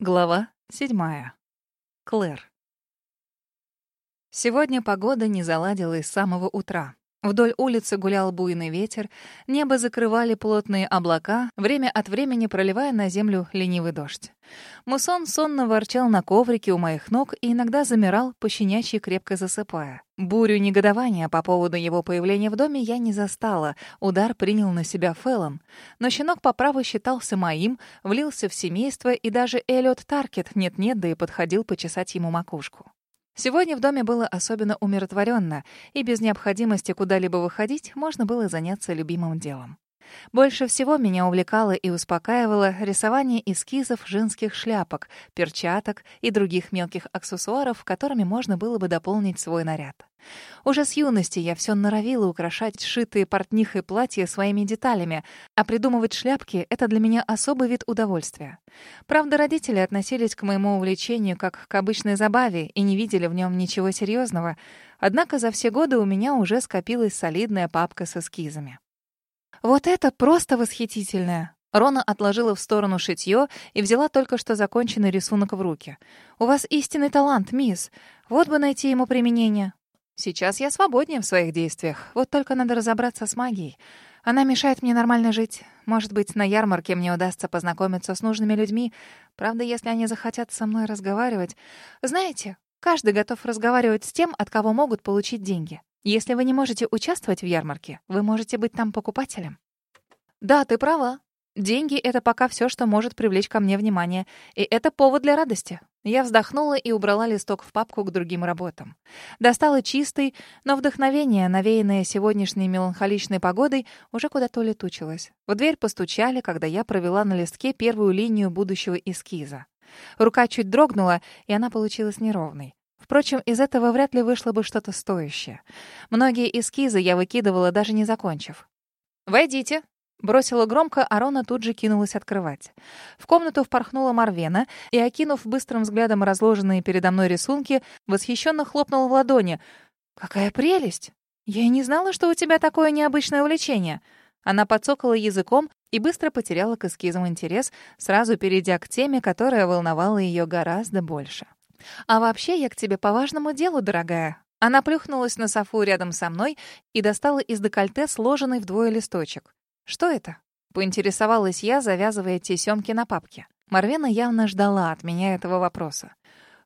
Глава седьмая. Клэр. Сегодня погода не заладилась с самого утра. Вдоль улицы гулял буйный ветер, небо закрывали плотные облака, время от времени проливая на землю ленивый дождь. Мусон сонно ворчал на коврике у моих ног и иногда замирал, пощенячьи крепко засыпая. Бурю негодования по поводу его появления в доме я не застала, удар принял на себя Фэллон. Но щенок по праву считался моим, влился в семейство, и даже Эллиот Таркет нет-нет, да и подходил почесать ему макушку. Сегодня в доме было особенно умиротворенно, и без необходимости куда-либо выходить можно было заняться любимым делом. Больше всего меня увлекало и успокаивало рисование эскизов женских шляпок, перчаток и других мелких аксессуаров, которыми можно было бы дополнить свой наряд. Уже с юности я все норовила украшать сшитые портнихой платья своими деталями, а придумывать шляпки — это для меня особый вид удовольствия. Правда, родители относились к моему увлечению как к обычной забаве и не видели в нем ничего серьезного, однако за все годы у меня уже скопилась солидная папка с эскизами. «Вот это просто восхитительное!» Рона отложила в сторону шитьё и взяла только что законченный рисунок в руки. «У вас истинный талант, мисс. Вот бы найти ему применение». «Сейчас я свободнее в своих действиях. Вот только надо разобраться с магией. Она мешает мне нормально жить. Может быть, на ярмарке мне удастся познакомиться с нужными людьми. Правда, если они захотят со мной разговаривать... Знаете, каждый готов разговаривать с тем, от кого могут получить деньги. Если вы не можете участвовать в ярмарке, вы можете быть там покупателем. Да, ты права. Деньги — это пока все, что может привлечь ко мне внимание. И это повод для радости. Я вздохнула и убрала листок в папку к другим работам. Достала чистый, но вдохновение, навеянное сегодняшней меланхоличной погодой, уже куда-то улетучилось. В дверь постучали, когда я провела на листке первую линию будущего эскиза. Рука чуть дрогнула, и она получилась неровной. Впрочем, из этого вряд ли вышло бы что-то стоящее. Многие эскизы я выкидывала, даже не закончив. «Войдите!» Бросила громко, а Рона тут же кинулась открывать. В комнату впорхнула Марвена и, окинув быстрым взглядом разложенные передо мной рисунки, восхищенно хлопнула в ладони. «Какая прелесть! Я и не знала, что у тебя такое необычное увлечение!» Она подсокала языком и быстро потеряла к эскизам интерес, сразу перейдя к теме, которая волновала ее гораздо больше. «А вообще я к тебе по важному делу, дорогая». Она плюхнулась на софу рядом со мной и достала из декольте сложенный вдвое листочек. «Что это?» — поинтересовалась я, завязывая тесёмки на папке. Марвена явно ждала от меня этого вопроса.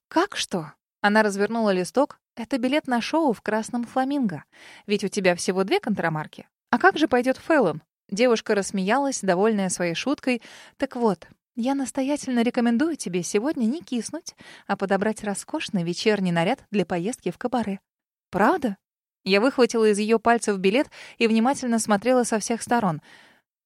«Как что?» Она развернула листок. «Это билет на шоу в Красном Фламинго. Ведь у тебя всего две контрамарки. А как же пойдет Фэллон?» Девушка рассмеялась, довольная своей шуткой. «Так вот, я настоятельно рекомендую тебе сегодня не киснуть, а подобрать роскошный вечерний наряд для поездки в кабаре. Правда? Я выхватила из ее пальцев билет и внимательно смотрела со всех сторон.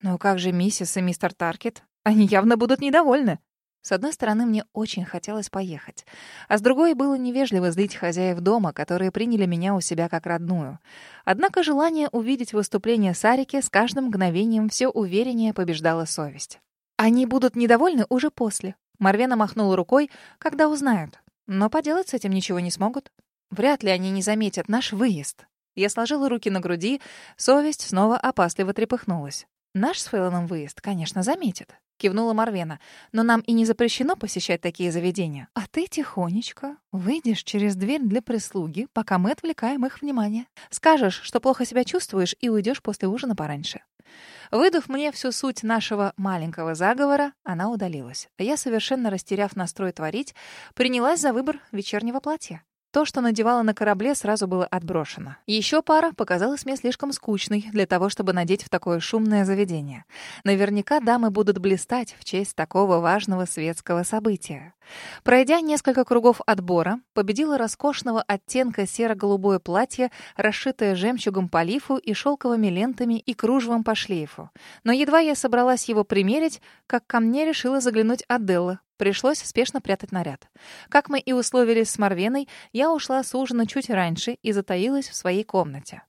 Но как же миссис и мистер Таркет? Они явно будут недовольны. С одной стороны, мне очень хотелось поехать, а с другой было невежливо злить хозяев дома, которые приняли меня у себя как родную. Однако желание увидеть выступление Сарики с каждым мгновением все увереннее побеждала совесть. Они будут недовольны уже после. Марвена махнула рукой, когда узнают. Но поделать с этим ничего не смогут. Вряд ли они не заметят наш выезд. Я сложила руки на груди, совесть снова опасливо трепыхнулась. Наш с Фейлоном выезд, конечно, заметят. Кивнула Марвена. «Но нам и не запрещено посещать такие заведения. А ты тихонечко выйдешь через дверь для прислуги, пока мы отвлекаем их внимание. Скажешь, что плохо себя чувствуешь, и уйдешь после ужина пораньше. Выдав мне всю суть нашего маленького заговора, она удалилась. Я, совершенно растеряв настрой творить, принялась за выбор вечернего платья. То, что надевала на корабле, сразу было отброшено. Еще пара показалась мне слишком скучной для того, чтобы надеть в такое шумное заведение. Наверняка дамы будут блистать в честь такого важного светского события. Пройдя несколько кругов отбора, победила роскошного оттенка серо-голубое платье, расшитое жемчугом по лифу и шелковыми лентами и кружевом по шлейфу. Но едва я собралась его примерить, как ко мне решила заглянуть Аделла, Пришлось спешно прятать наряд. Как мы и условились с Марвеной, я ушла с ужина чуть раньше и затаилась в своей комнате.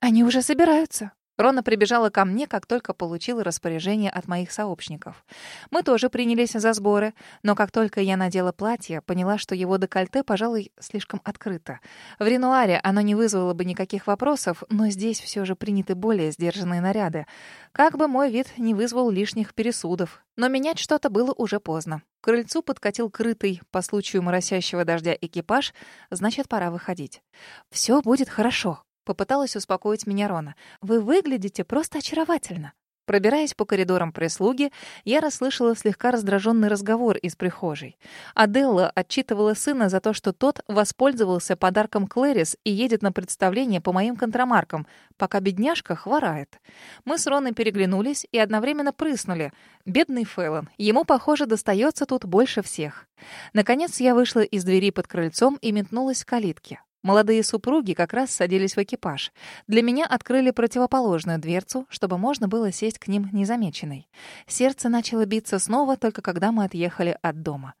«Они уже собираются», Рона прибежала ко мне, как только получила распоряжение от моих сообщников. Мы тоже принялись за сборы, но как только я надела платье, поняла, что его декольте, пожалуй, слишком открыто. В Ренуаре оно не вызвало бы никаких вопросов, но здесь все же приняты более сдержанные наряды. Как бы мой вид не вызвал лишних пересудов. Но менять что-то было уже поздно. К крыльцу подкатил крытый по случаю моросящего дождя экипаж, значит, пора выходить. «Все будет хорошо», — попыталась успокоить меня Рона. «Вы выглядите просто очаровательно». Пробираясь по коридорам прислуги, я расслышала слегка раздраженный разговор из прихожей. Аделла отчитывала сына за то, что тот воспользовался подарком Клэрис и едет на представление по моим контрамаркам, пока бедняжка хворает. Мы с Роной переглянулись и одновременно прыснули. Бедный Фэллон. Ему, похоже, достается тут больше всех. Наконец я вышла из двери под крыльцом и метнулась к калитке. Молодые супруги как раз садились в экипаж. Для меня открыли противоположную дверцу, чтобы можно было сесть к ним незамеченной. Сердце начало биться снова, только когда мы отъехали от дома.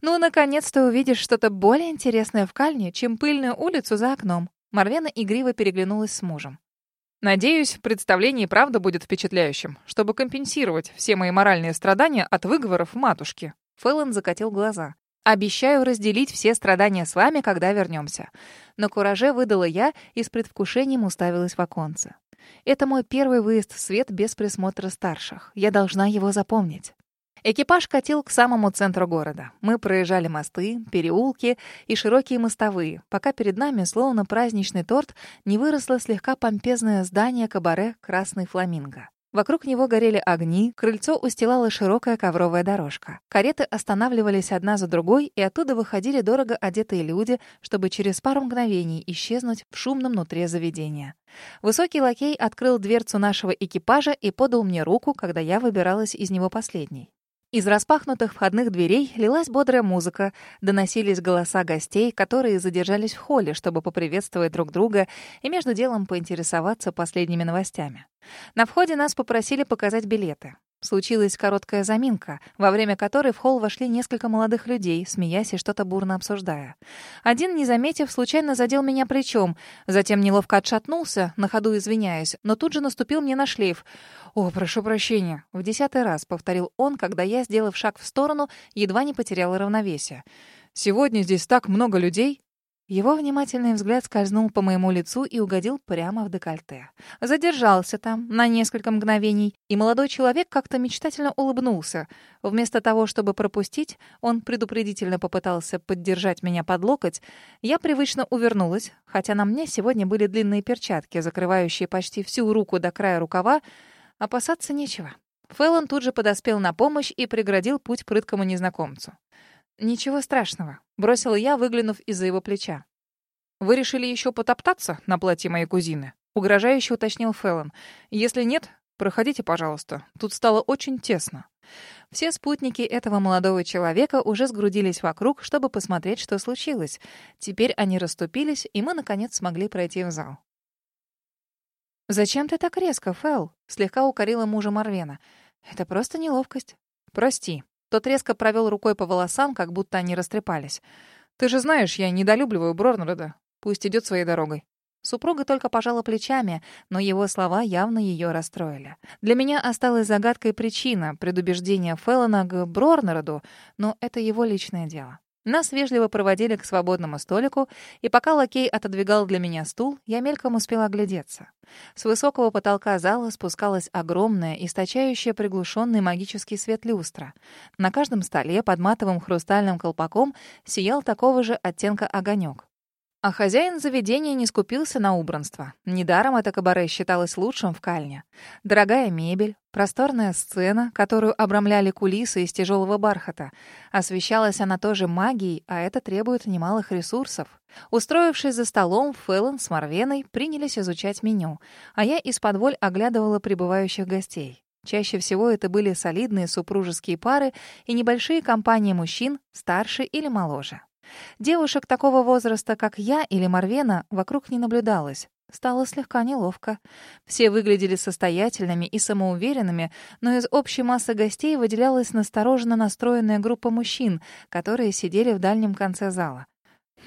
«Ну, наконец-то увидишь что-то более интересное в Кальне, чем пыльную улицу за окном». Марвена игриво переглянулась с мужем. «Надеюсь, представление и правда будет впечатляющим, чтобы компенсировать все мои моральные страдания от выговоров матушки». Фэллон закатил глаза. Обещаю разделить все страдания с вами, когда вернемся. На кураже выдала я и с предвкушением уставилась в оконце. Это мой первый выезд в свет без присмотра старших. Я должна его запомнить. Экипаж катил к самому центру города. Мы проезжали мосты, переулки и широкие мостовые, пока перед нами, словно праздничный торт, не выросло слегка помпезное здание кабаре «Красный фламинго». Вокруг него горели огни, крыльцо устилала широкая ковровая дорожка. Кареты останавливались одна за другой, и оттуда выходили дорого одетые люди, чтобы через пару мгновений исчезнуть в шумном нутре заведения. Высокий лакей открыл дверцу нашего экипажа и подал мне руку, когда я выбиралась из него последней. Из распахнутых входных дверей лилась бодрая музыка, доносились голоса гостей, которые задержались в холле, чтобы поприветствовать друг друга и между делом поинтересоваться последними новостями. На входе нас попросили показать билеты. Случилась короткая заминка, во время которой в холл вошли несколько молодых людей, смеясь и что-то бурно обсуждая. Один, не заметив, случайно задел меня плечом, затем неловко отшатнулся, на ходу извиняясь, но тут же наступил мне на шлейф. «О, прошу прощения», — в десятый раз повторил он, когда я, сделав шаг в сторону, едва не потеряла равновесие. «Сегодня здесь так много людей». Его внимательный взгляд скользнул по моему лицу и угодил прямо в декольте. Задержался там на несколько мгновений, и молодой человек как-то мечтательно улыбнулся. Вместо того, чтобы пропустить, он предупредительно попытался поддержать меня под локоть. Я привычно увернулась, хотя на мне сегодня были длинные перчатки, закрывающие почти всю руку до края рукава. Опасаться нечего. Фэллон тут же подоспел на помощь и преградил путь прыткому незнакомцу. «Ничего страшного», — бросила я, выглянув из-за его плеча. «Вы решили еще потоптаться на платье моей кузины?» — угрожающе уточнил Фэллон. «Если нет, проходите, пожалуйста. Тут стало очень тесно». Все спутники этого молодого человека уже сгрудились вокруг, чтобы посмотреть, что случилось. Теперь они расступились, и мы, наконец, смогли пройти в зал. «Зачем ты так резко, Фэл?» — слегка укорила мужа Марвена. «Это просто неловкость». «Прости», тот резко провел рукой по волосам, как будто они растрепались. «Ты же знаешь, я недолюбливаю Брорнреда. Пусть идет своей дорогой». Супруга только пожала плечами, но его слова явно ее расстроили. Для меня осталась загадкой причина предубеждения Феллона к Брорнероду, но это его личное дело. Нас вежливо проводили к свободному столику, и пока лакей отодвигал для меня стул, я мельком успела оглядеться. С высокого потолка зала спускалась огромная, источающая приглушенный магический свет люстра. На каждом столе под матовым хрустальным колпаком сиял такого же оттенка огонек. А хозяин заведения не скупился на убранство. Недаром это кабаре считалось лучшим в Кальне. Дорогая мебель, просторная сцена, которую обрамляли кулисы из тяжелого бархата. Освещалась она тоже магией, а это требует немалых ресурсов. Устроившись за столом, Фэллон с Марвеной принялись изучать меню, а я из-под воль оглядывала прибывающих гостей. Чаще всего это были солидные супружеские пары и небольшие компании мужчин, старше или моложе. Девушек такого возраста, как я или Марвена, вокруг не наблюдалось. Стало слегка неловко. Все выглядели состоятельными и самоуверенными, но из общей массы гостей выделялась настороженно настроенная группа мужчин, которые сидели в дальнем конце зала.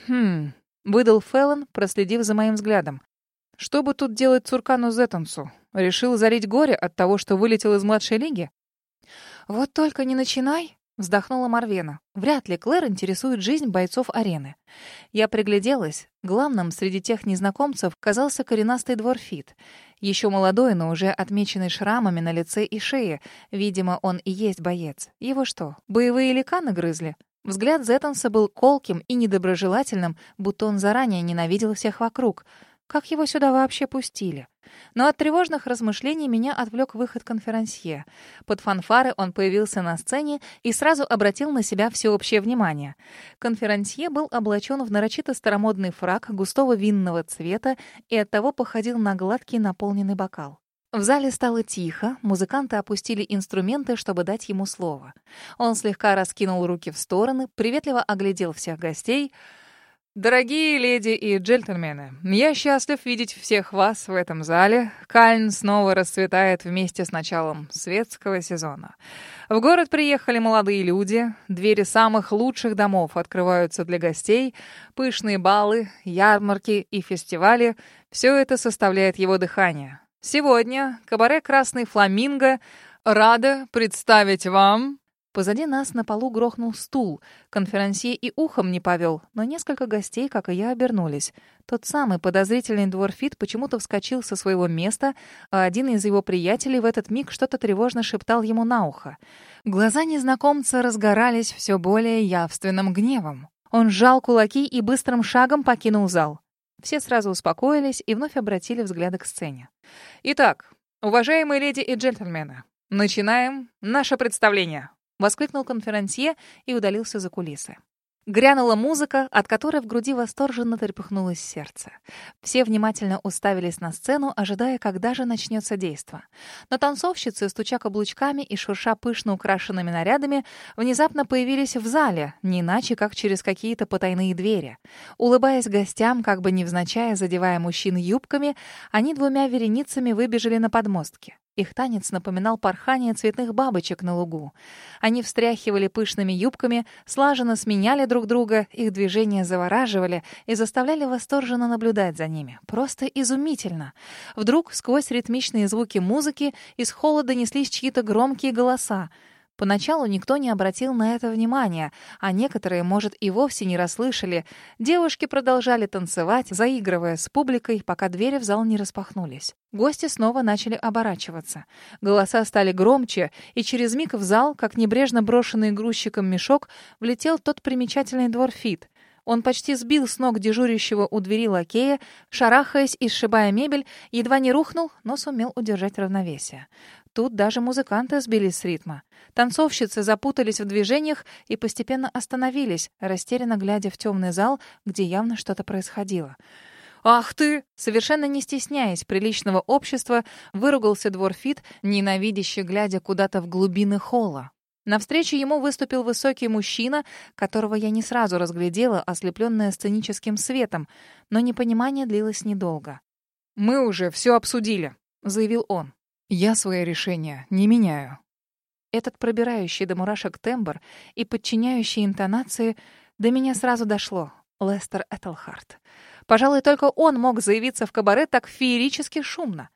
«Хм...» — выдал Феллон, проследив за моим взглядом. «Что бы тут делать Цуркану Зеттонсу? Решил зарить горе от того, что вылетел из младшей лиги?» «Вот только не начинай!» Вздохнула Марвена. Вряд ли Клэр интересует жизнь бойцов арены. Я пригляделась. Главным среди тех незнакомцев казался коренастый дворфит. Еще молодой, но уже отмеченный шрамами на лице и шее. Видимо, он и есть боец. Его что, боевые ликаны грызли? Взгляд Зеттонса был колким и недоброжелательным, будто он заранее ненавидел всех вокруг. Как его сюда вообще пустили? Но от тревожных размышлений меня отвлек выход конферансье. Под фанфары он появился на сцене и сразу обратил на себя всеобщее внимание. Конферансье был облачен в нарочито старомодный фраг густого винного цвета и оттого походил на гладкий наполненный бокал. В зале стало тихо, музыканты опустили инструменты, чтобы дать ему слово. Он слегка раскинул руки в стороны, приветливо оглядел всех гостей — Дорогие леди и джентльмены, я счастлив видеть всех вас в этом зале. Кальн снова расцветает вместе с началом светского сезона. В город приехали молодые люди, двери самых лучших домов открываются для гостей, пышные балы, ярмарки и фестивали — все это составляет его дыхание. Сегодня кабаре «Красный фламинго» рада представить вам Позади нас на полу грохнул стул. Конферансье и ухом не повел, но несколько гостей, как и я, обернулись. Тот самый подозрительный дворфит почему-то вскочил со своего места, а один из его приятелей в этот миг что-то тревожно шептал ему на ухо. Глаза незнакомца разгорались все более явственным гневом. Он сжал кулаки и быстрым шагом покинул зал. Все сразу успокоились и вновь обратили взгляды к сцене. «Итак, уважаемые леди и джентльмены, начинаем наше представление!» — воскликнул конферансье и удалился за кулисы. Грянула музыка, от которой в груди восторженно трепыхнулось сердце. Все внимательно уставились на сцену, ожидая, когда же начнется действо. Но танцовщицы, стуча каблучками и шурша пышно украшенными нарядами, внезапно появились в зале, не иначе, как через какие-то потайные двери. Улыбаясь гостям, как бы невзначай задевая мужчин юбками, они двумя вереницами выбежали на подмостки. Их танец напоминал порхание цветных бабочек на лугу. Они встряхивали пышными юбками, слаженно сменяли друг друга, их движения завораживали и заставляли восторженно наблюдать за ними. Просто изумительно. Вдруг, сквозь ритмичные звуки музыки, из холла донеслись чьи-то громкие голоса. Поначалу никто не обратил на это внимания, а некоторые, может, и вовсе не расслышали. Девушки продолжали танцевать, заигрывая с публикой, пока двери в зал не распахнулись. Гости снова начали оборачиваться. Голоса стали громче, и через миг в зал, как небрежно брошенный грузчиком мешок, влетел тот примечательный двор Фит. Он почти сбил с ног дежурящего у двери лакея, шарахаясь и сшибая мебель, едва не рухнул, но сумел удержать равновесие. Тут даже музыканты сбились с ритма. Танцовщицы запутались в движениях и постепенно остановились, растерянно глядя в темный зал, где явно что-то происходило. «Ах ты!» Совершенно не стесняясь приличного общества, выругался дворфит, ненавидяще глядя куда-то в глубины холла. Навстречу ему выступил высокий мужчина, которого я не сразу разглядела, ослепленная сценическим светом, но непонимание длилось недолго. «Мы уже все обсудили», — заявил он. «Я свое решение не меняю». Этот пробирающий до мурашек тембр и подчиняющий интонации до меня сразу дошло. Лестер Этельхарт. Пожалуй, только он мог заявиться в кабаре так феерически шумно.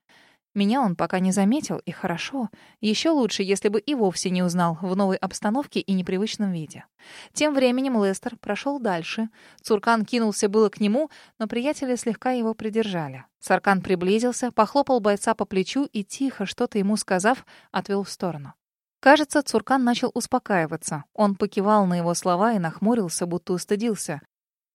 Меня он пока не заметил, и хорошо. Еще лучше, если бы и вовсе не узнал в новой обстановке и непривычном виде. Тем временем Лестер прошел дальше. Цуркан кинулся было к нему, но приятели слегка его придержали. Царкан приблизился, похлопал бойца по плечу и, тихо что-то ему сказав, отвел в сторону. Кажется, Цуркан начал успокаиваться. Он покивал на его слова и нахмурился, будто устыдился.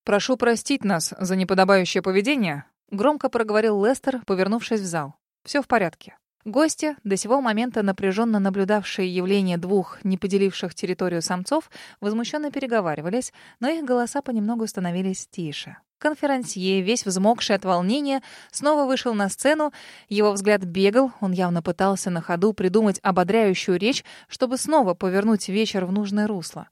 «Прошу простить нас за неподобающее поведение», — громко проговорил Лестер, повернувшись в зал. Все в порядке. Гости, до сего момента напряженно наблюдавшие явление двух, не поделивших территорию самцов, возмущенно переговаривались, но их голоса понемногу становились тише. Конферансье, весь взмокший от волнения, снова вышел на сцену. Его взгляд бегал, он явно пытался на ходу придумать ободряющую речь, чтобы снова повернуть вечер в нужное русло.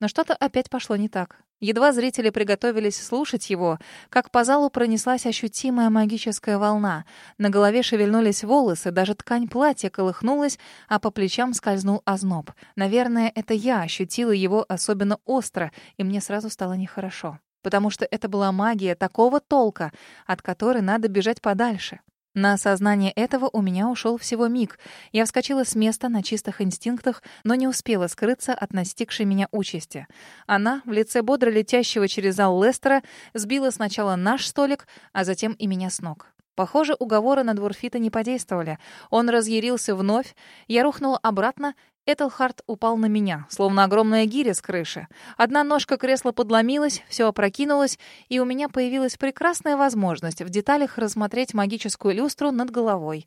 Но что-то опять пошло не так. Едва зрители приготовились слушать его, как по залу пронеслась ощутимая магическая волна. На голове шевельнулись волосы, даже ткань платья колыхнулась, а по плечам скользнул озноб. Наверное, это я ощутила его особенно остро, и мне сразу стало нехорошо. Потому что это была магия такого толка, от которой надо бежать подальше. На осознание этого у меня ушел всего миг. Я вскочила с места на чистых инстинктах, но не успела скрыться от настигшей меня участи. Она, в лице бодро летящего через зал Лестера, сбила сначала наш столик, а затем и меня с ног. Похоже, уговоры на Дворфита не подействовали. Он разъярился вновь, я рухнула обратно Этельхард упал на меня, словно огромная гиря с крыши. Одна ножка кресла подломилась, все опрокинулось, и у меня появилась прекрасная возможность в деталях рассмотреть магическую люстру над головой.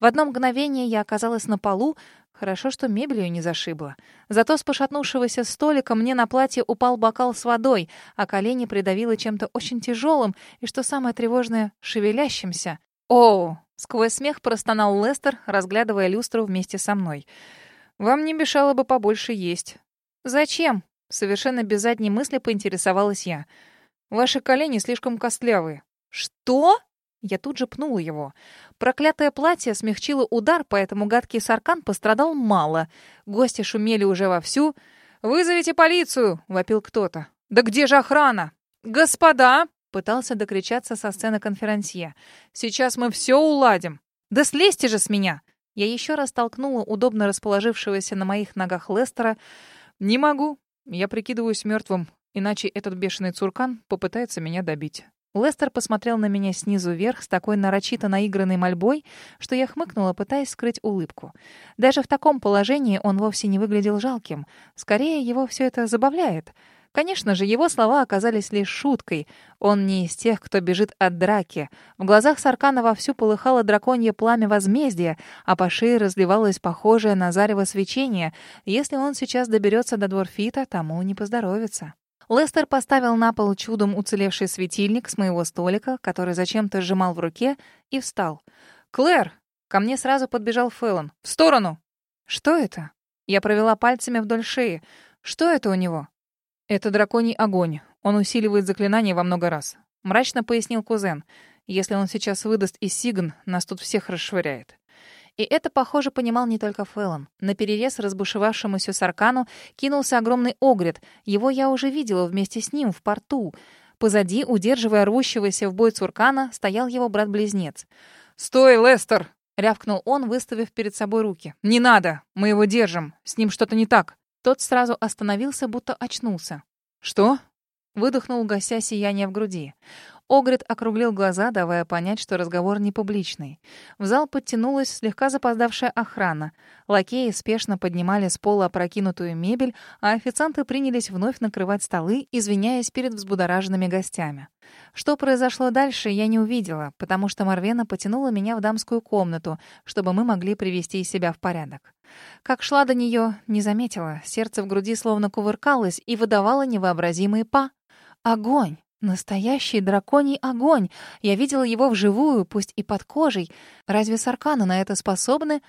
В одно мгновение я оказалась на полу, хорошо, что мебелью не зашибла. Зато с пошатнувшегося столика мне на платье упал бокал с водой, а колени придавило чем-то очень тяжелым и, что самое тревожное, шевелящимся. «Оу!» — сквозь смех простонал Лестер, разглядывая люстру вместе со мной. Вам не мешало бы побольше есть. Зачем? Совершенно без задней мысли поинтересовалась я. Ваши колени слишком костлявые. Что? Я тут же пнула его. Проклятое платье смягчило удар, поэтому гадкий саркан пострадал мало. Гости шумели уже вовсю. «Вызовите полицию!» — вопил кто-то. «Да где же охрана?» «Господа!» — пытался докричаться со сцены конферансье. «Сейчас мы все уладим!» «Да слезьте же с меня!» Я еще раз толкнула удобно расположившегося на моих ногах Лестера. «Не могу. Я прикидываюсь мертвым, иначе этот бешеный цуркан попытается меня добить». Лестер посмотрел на меня снизу вверх с такой нарочито наигранной мольбой, что я хмыкнула, пытаясь скрыть улыбку. Даже в таком положении он вовсе не выглядел жалким. Скорее, его все это забавляет. Конечно же, его слова оказались лишь шуткой. Он не из тех, кто бежит от драки. В глазах Саркана вовсю полыхало драконье пламя возмездия, а по шее разливалось похожее на зарево свечение. Если он сейчас доберется до Дворфита, тому не поздоровится. Лестер поставил на пол чудом уцелевший светильник с моего столика, который зачем-то сжимал в руке, и встал. «Клэр!» Ко мне сразу подбежал Фэллон. «В сторону!» «Что это?» Я провела пальцами вдоль шеи. «Что это у него?» «Это драконий огонь. Он усиливает заклинание во много раз», — мрачно пояснил кузен. «Если он сейчас выдаст и Сигн, нас тут всех расшвыряет». И это, похоже, понимал не только Фэллон. На перерез разбушевавшемуся Саркану кинулся огромный огрет. Его я уже видела вместе с ним в порту. Позади, удерживая рвущегося в бой Цуркана, стоял его брат-близнец. «Стой, Лестер!» — рявкнул он, выставив перед собой руки. «Не надо! Мы его держим! С ним что-то не так!» Тот сразу остановился, будто очнулся. «Что?» — выдохнул, гася сияние в груди. Огрид округлил глаза, давая понять, что разговор не публичный. В зал подтянулась слегка запоздавшая охрана. Лакеи спешно поднимали с пола опрокинутую мебель, а официанты принялись вновь накрывать столы, извиняясь перед взбудораженными гостями. Что произошло дальше, я не увидела, потому что Марвена потянула меня в дамскую комнату, чтобы мы могли привести себя в порядок. Как шла до нее, не заметила. Сердце в груди словно кувыркалось и выдавало невообразимые па. Огонь! Настоящий драконий огонь. Я видела его вживую, пусть и под кожей. Разве сарканы на это способны?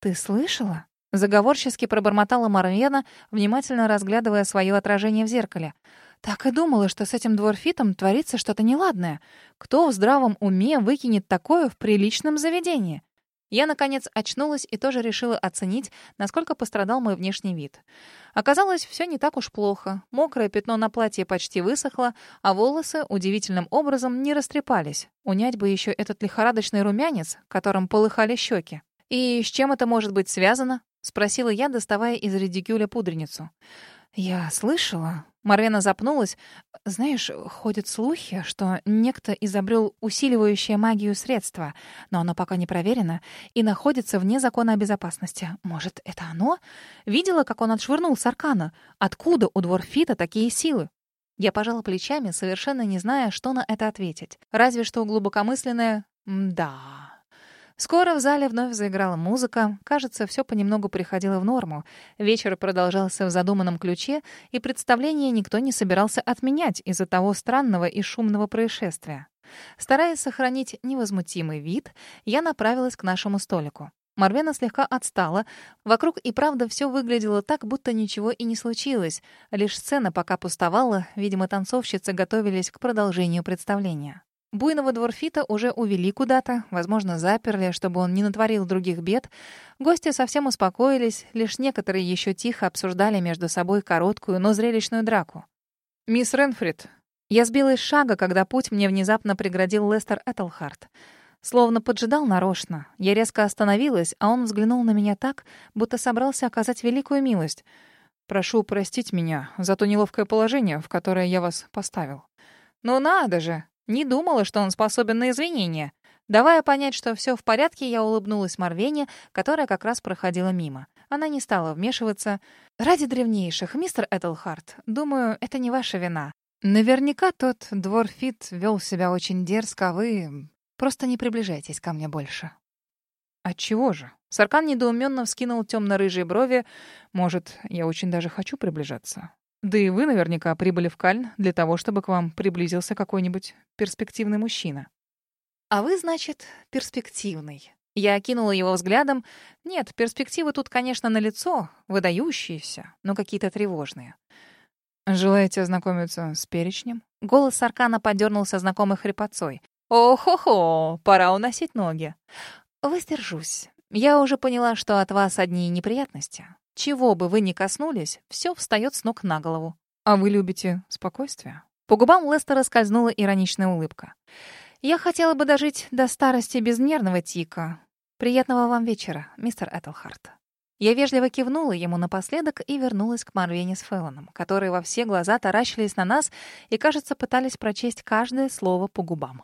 Ты слышала? Заговорчески пробормотала Марвена, внимательно разглядывая свое отражение в зеркале. Так и думала, что с этим дворфитом творится что-то неладное. Кто в здравом уме выкинет такое в приличном заведении? Я, наконец, очнулась и тоже решила оценить, насколько пострадал мой внешний вид. Оказалось, все не так уж плохо. Мокрое пятно на платье почти высохло, а волосы удивительным образом не растрепались. Унять бы еще этот лихорадочный румянец, которым полыхали щеки. «И с чем это может быть связано?» — спросила я, доставая из редикюля пудреницу. «Я слышала...» Марвена запнулась. «Знаешь, ходят слухи, что некто изобрел усиливающее магию средство, но оно пока не проверено и находится вне закона о безопасности. Может, это оно? Видела, как он отшвырнул Саркана? Откуда у Дворфита такие силы?» Я пожала плечами, совершенно не зная, что на это ответить. Разве что глубокомысленное «да». Скоро в зале вновь заиграла музыка. Кажется, все понемногу приходило в норму. Вечер продолжался в задуманном ключе, и представление никто не собирался отменять из-за того странного и шумного происшествия. Стараясь сохранить невозмутимый вид, я направилась к нашему столику. Марвена слегка отстала. Вокруг и правда все выглядело так, будто ничего и не случилось. Лишь сцена пока пустовала, видимо, танцовщицы готовились к продолжению представления. Буйного дворфита уже увели куда-то, возможно, заперли, чтобы он не натворил других бед. Гости совсем успокоились, лишь некоторые еще тихо обсуждали между собой короткую, но зрелищную драку. «Мисс Ренфрид». Я сбилась с шага, когда путь мне внезапно преградил Лестер Этельхарт. Словно поджидал нарочно. Я резко остановилась, а он взглянул на меня так, будто собрался оказать великую милость. «Прошу простить меня за то неловкое положение, в которое я вас поставил». «Ну надо же! Не думала, что он способен на извинения». Давая понять, что все в порядке, я улыбнулась Марвене, которая как раз проходила мимо. Она не стала вмешиваться. «Ради древнейших, мистер Этлхарт, думаю, это не ваша вина. Наверняка тот двор Фит вел себя очень дерзко, а вы просто не приближайтесь ко мне больше». «Отчего же?» Саркан недоуменно вскинул темно-рыжие брови. «Может, я очень даже хочу приближаться. Да и вы наверняка прибыли в Кальн для того, чтобы к вам приблизился какой-нибудь перспективный мужчина». «А вы, значит, перспективный». Я окинула его взглядом. Нет, перспективы тут, конечно, налицо, выдающиеся, но какие-то тревожные. «Желаете ознакомиться с перечнем?» Голос Аркана подернулся знакомой хрипотцой. «О-хо-хо, пора уносить ноги». «Воздержусь. Я уже поняла, что от вас одни неприятности. Чего бы вы ни коснулись, все встает с ног на голову». «А вы любите спокойствие?» По губам Лестера скользнула ироничная улыбка. Я хотела бы дожить до старости без нервного тика. Приятного вам вечера, мистер Этлхарт. Я вежливо кивнула ему напоследок и вернулась к Марвене с Феллоном, которые во все глаза таращились на нас и, кажется, пытались прочесть каждое слово по губам.